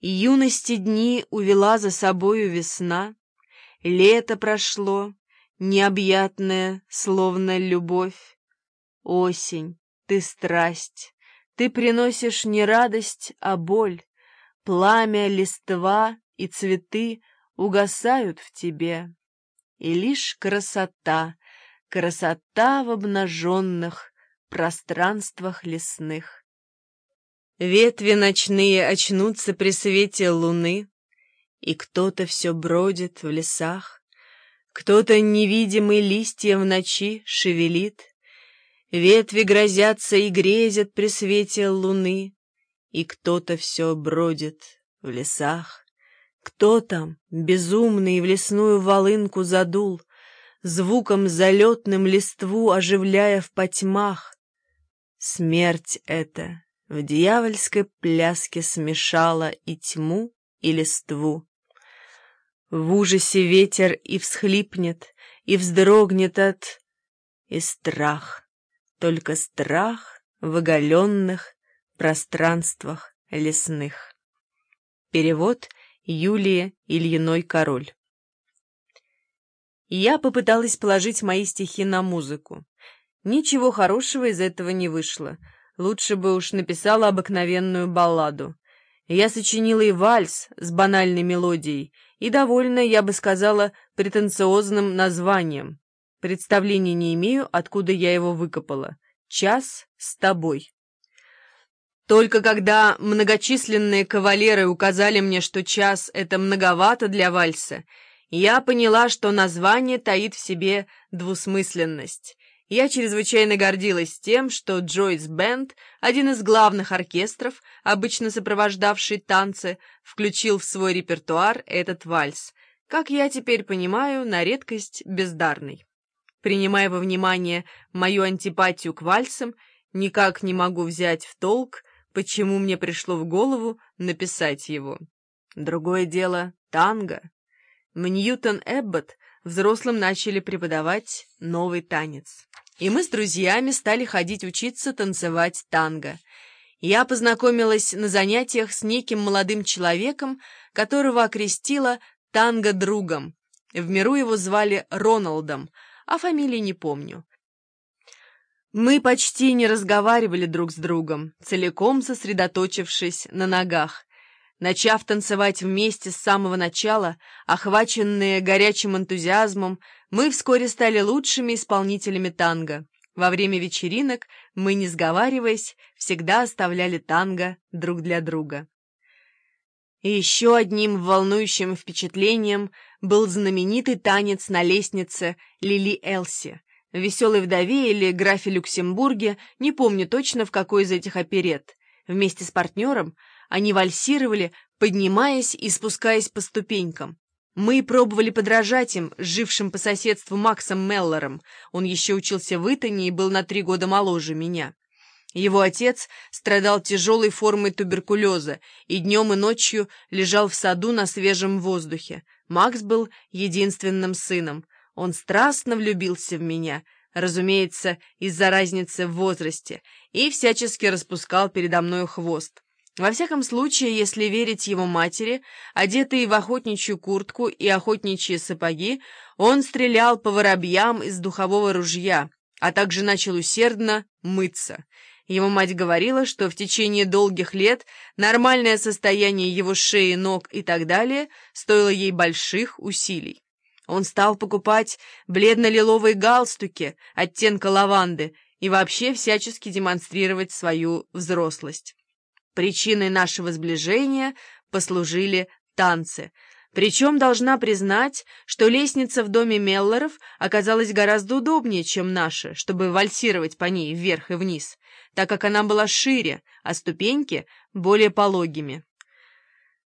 Юности дни увела за собою весна, Лето прошло, необъятное, словно любовь. Осень, ты страсть, ты приносишь не радость, а боль. Пламя, листва и цветы угасают в тебе. И лишь красота, красота в обнаженных пространствах лесных. Ветви ночные очнутся при свете луны, И кто-то все бродит в лесах, Кто-то невидимый листья в ночи шевелит, Ветви грозятся и грезят при свете луны, И кто-то все бродит в лесах. Кто там, безумный, в лесную волынку задул, Звуком залетным листву оживляя в потьмах? Смерть эта в дьявольской пляске смешала и тьму, и листву. В ужасе ветер и всхлипнет, и вздрогнет от... И страх, только страх в оголенных пространствах лесных. Перевод Юлия Ильиной Король Я попыталась положить мои стихи на музыку. Ничего хорошего из этого не вышло — Лучше бы уж написала обыкновенную балладу. Я сочинила и вальс с банальной мелодией, и довольно, я бы сказала, претенциозным названием. Представления не имею, откуда я его выкопала. «Час с тобой». Только когда многочисленные кавалеры указали мне, что час — это многовато для вальса, я поняла, что название таит в себе двусмысленность. Я чрезвычайно гордилась тем, что Джойс Бенд, один из главных оркестров, обычно сопровождавший танцы, включил в свой репертуар этот вальс, как я теперь понимаю, на редкость бездарный. Принимая во внимание мою антипатию к вальсам, никак не могу взять в толк, почему мне пришло в голову написать его. Другое дело — танго. В Ньютон-Эббот взрослым начали преподавать новый танец. И мы с друзьями стали ходить учиться танцевать танго. Я познакомилась на занятиях с неким молодым человеком, которого окрестила танго-другом. В миру его звали Роналдом, а фамилии не помню. Мы почти не разговаривали друг с другом, целиком сосредоточившись на ногах. Начав танцевать вместе с самого начала, охваченные горячим энтузиазмом, мы вскоре стали лучшими исполнителями танго. Во время вечеринок мы, не сговариваясь, всегда оставляли танго друг для друга. И еще одним волнующим впечатлением был знаменитый танец на лестнице Лили Элси, веселой вдове или графе Люксембурге, не помню точно в какой из этих оперет. Вместе с партнером они вальсировали, поднимаясь и спускаясь по ступенькам. Мы пробовали подражать им, жившим по соседству Максом Меллором. Он еще учился в Итоне и был на три года моложе меня. Его отец страдал тяжелой формой туберкулеза и днем и ночью лежал в саду на свежем воздухе. Макс был единственным сыном. Он страстно влюбился в меня, разумеется, из-за разницы в возрасте, и всячески распускал передо мною хвост. Во всяком случае, если верить его матери, одетый в охотничью куртку и охотничьи сапоги, он стрелял по воробьям из духового ружья, а также начал усердно мыться. Его мать говорила, что в течение долгих лет нормальное состояние его шеи, ног и так далее стоило ей больших усилий. Он стал покупать бледно-лиловые галстуки оттенка лаванды и вообще всячески демонстрировать свою взрослость. Причиной нашего сближения послужили танцы. Причем должна признать, что лестница в доме Меллоров оказалась гораздо удобнее, чем наша, чтобы вальсировать по ней вверх и вниз, так как она была шире, а ступеньки более пологими.